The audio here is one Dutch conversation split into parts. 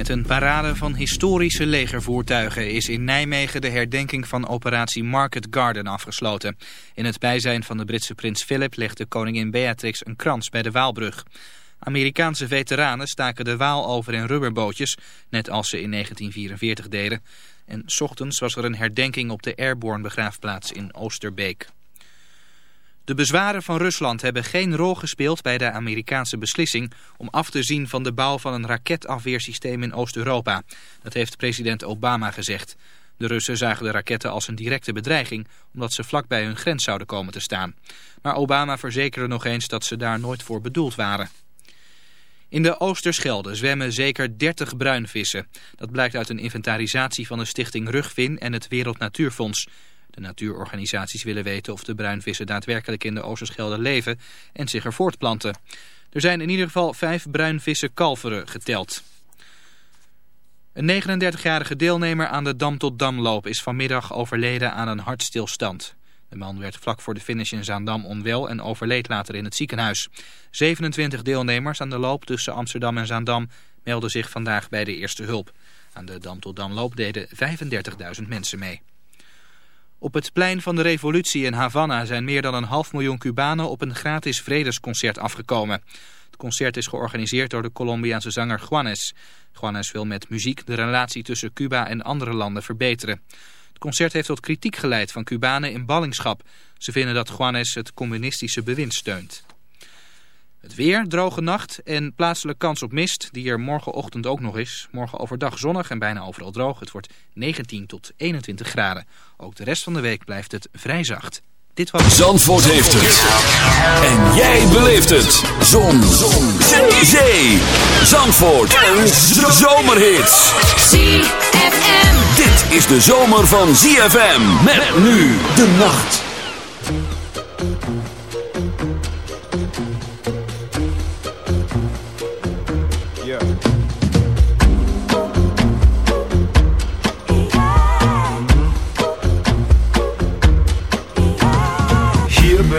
Met een parade van historische legervoertuigen is in Nijmegen de herdenking van operatie Market Garden afgesloten. In het bijzijn van de Britse prins Philip legde koningin Beatrix een krans bij de Waalbrug. Amerikaanse veteranen staken de Waal over in rubberbootjes, net als ze in 1944 deden. En 's ochtends was er een herdenking op de Airborne begraafplaats in Oosterbeek. De bezwaren van Rusland hebben geen rol gespeeld bij de Amerikaanse beslissing om af te zien van de bouw van een raketafweersysteem in Oost-Europa. Dat heeft president Obama gezegd. De Russen zagen de raketten als een directe bedreiging omdat ze vlak bij hun grens zouden komen te staan. Maar Obama verzekerde nog eens dat ze daar nooit voor bedoeld waren. In de Oosterschelde zwemmen zeker 30 bruinvissen. Dat blijkt uit een inventarisatie van de stichting Rugvin en het Wereld Natuurfonds. De natuurorganisaties willen weten of de bruinvissen daadwerkelijk in de Oosterschelde leven en zich er voortplanten. Er zijn in ieder geval vijf bruinvissen kalveren geteld. Een 39-jarige deelnemer aan de Dam tot Damloop is vanmiddag overleden aan een hartstilstand. De man werd vlak voor de finish in Zaandam onwel en overleed later in het ziekenhuis. 27 deelnemers aan de loop tussen Amsterdam en Zaandam melden zich vandaag bij de eerste hulp. Aan de Dam tot Damloop deden 35.000 mensen mee. Op het plein van de revolutie in Havana zijn meer dan een half miljoen Cubanen op een gratis vredesconcert afgekomen. Het concert is georganiseerd door de Colombiaanse zanger Juanes. Juanes wil met muziek de relatie tussen Cuba en andere landen verbeteren. Het concert heeft tot kritiek geleid van Cubanen in ballingschap. Ze vinden dat Juanes het communistische bewind steunt. Het weer, droge nacht en plaatselijk kans op mist, die er morgenochtend ook nog is. Morgen overdag zonnig en bijna overal droog. Het wordt 19 tot 21 graden. Ook de rest van de week blijft het vrij zacht. Dit was... Zandvoort heeft het. En jij beleeft het. Zon. Zon. Zee. Zee. Zandvoort. Een zomerhit. ZFM. Dit is de zomer van ZFM. Met nu de nacht.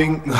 building.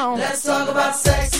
on. Let's talk about sex.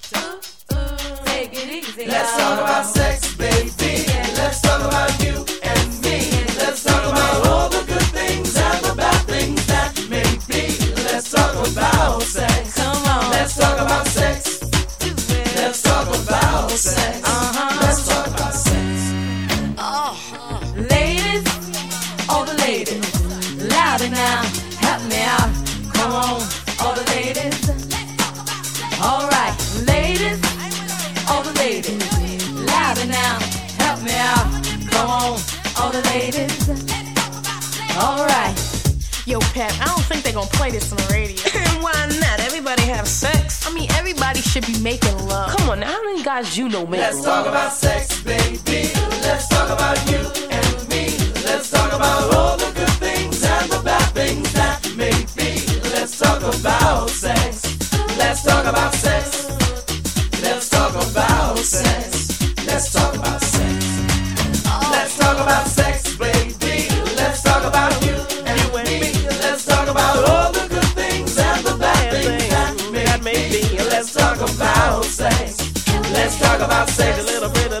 Come on, now, how many guys you know man? Let's talk about sex, baby. Let's talk about you. I say a little bit of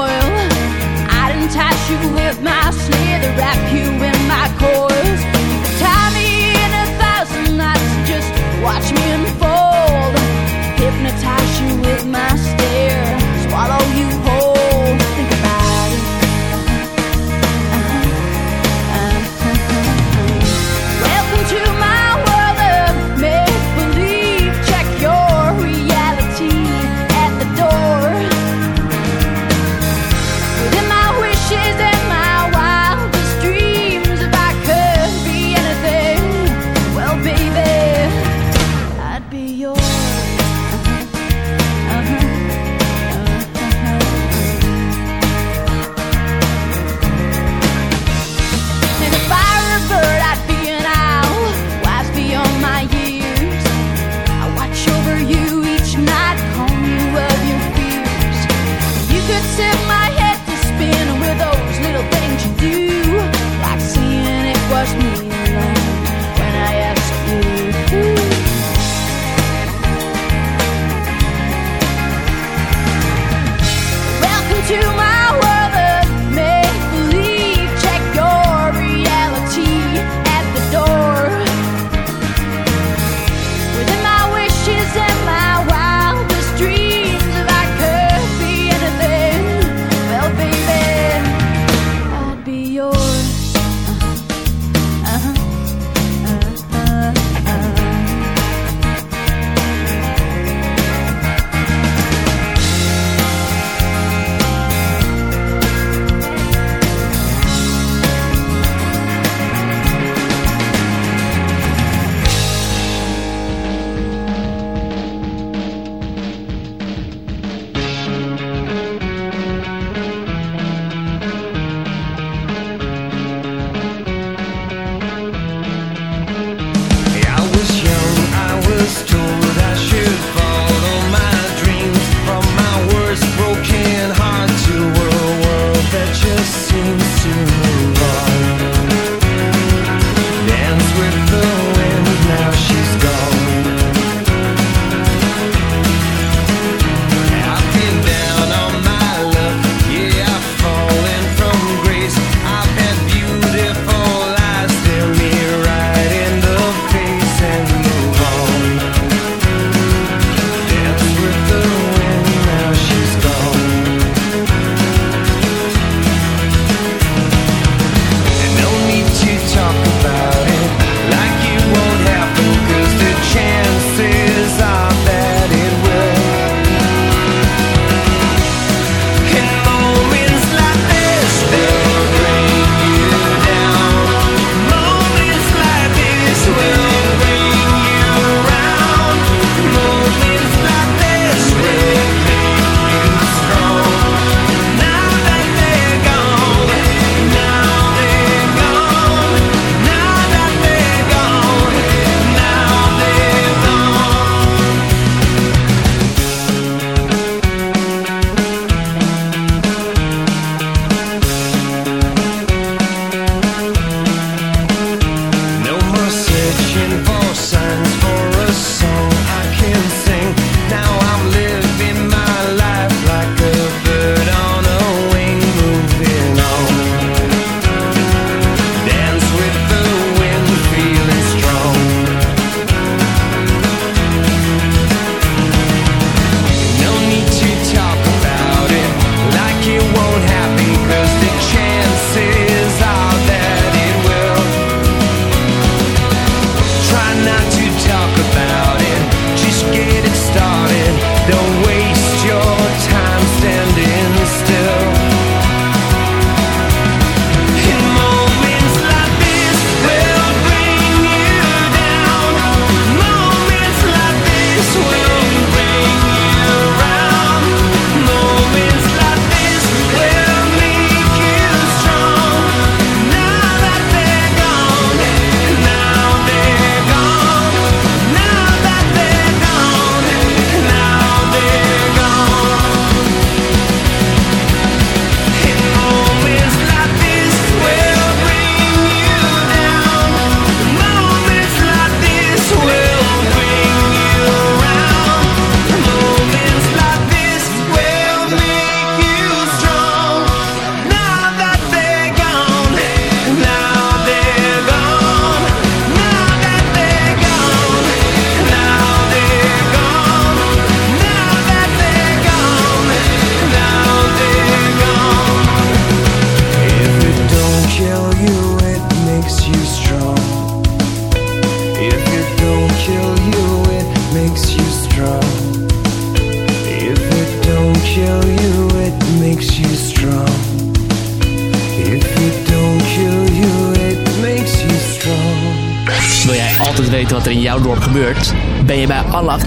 you my sleigh, to wrap you in my cord.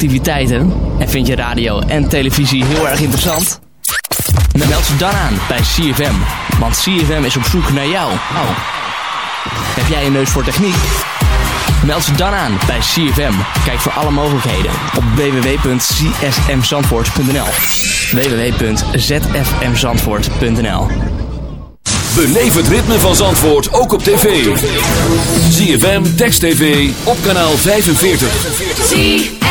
activiteiten. En vind je radio en televisie heel erg interessant? Dan meld je dan aan bij CFM. Want CFM is op zoek naar jou. Oh. Heb jij een neus voor techniek? Meld je dan aan bij CFM. Kijk voor alle mogelijkheden op www.csmzandvoort.nl www.zfmzandvoort.nl Beleef het ritme van Zandvoort ook op tv. ZFM, Text TV, op kanaal 45.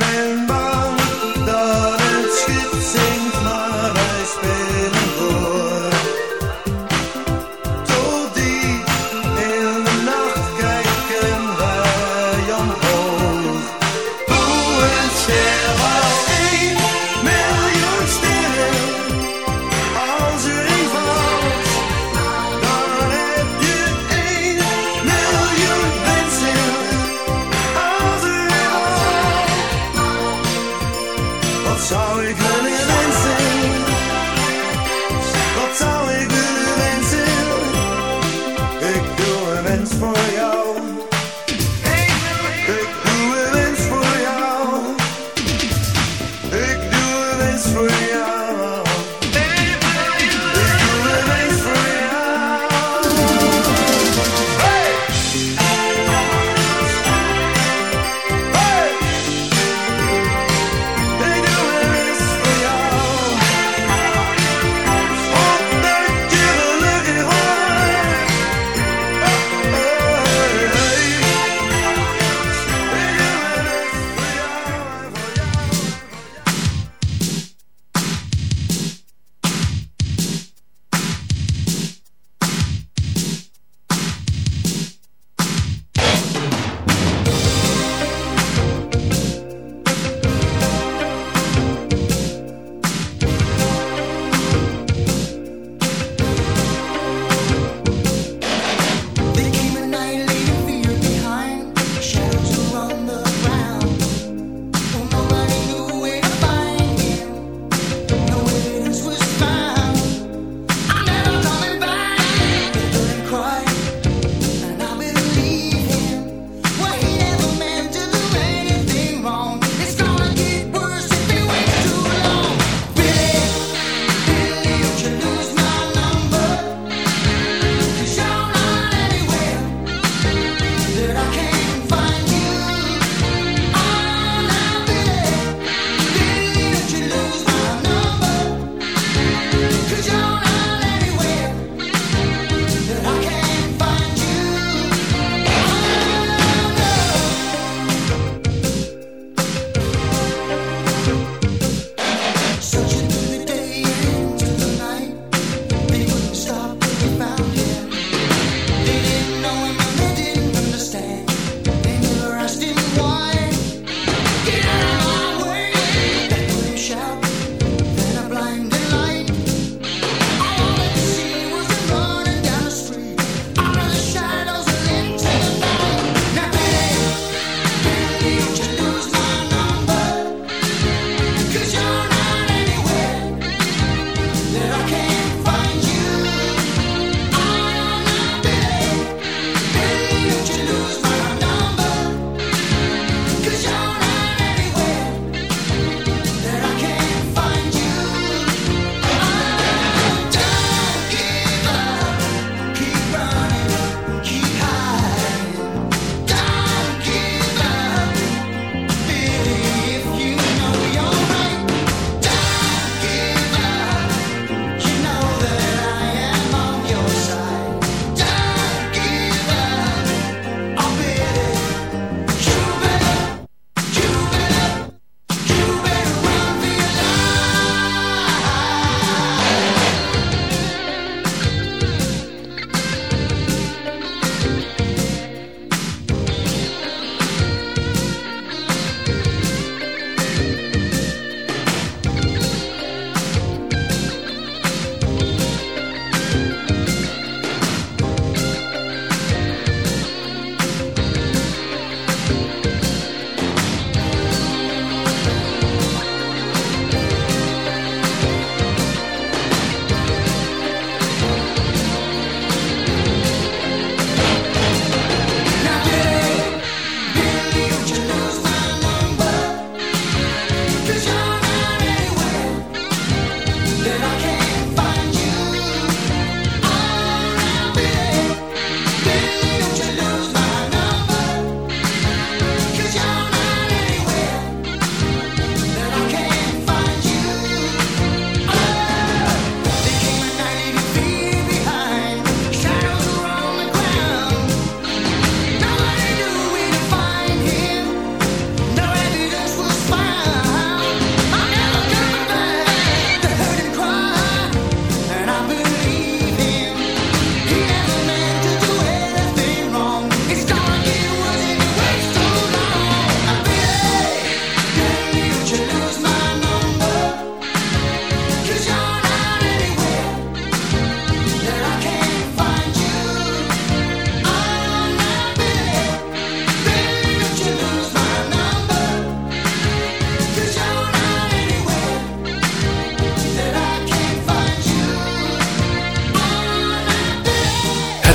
heaven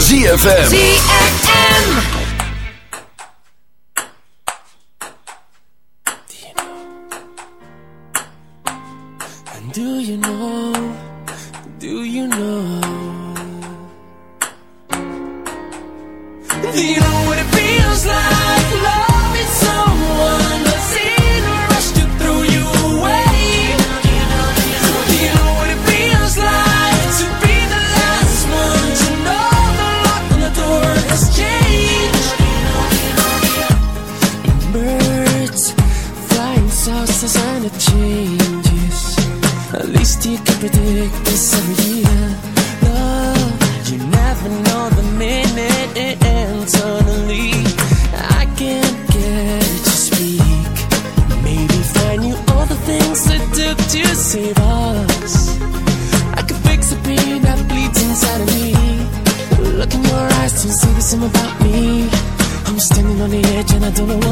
ZFM. ZFM. can't get to speak. Maybe find you all the things it took to save us. I could fix the pain that bleeds inside of me. Look in your eyes to see the same about me. I'm standing on the edge and I don't know what.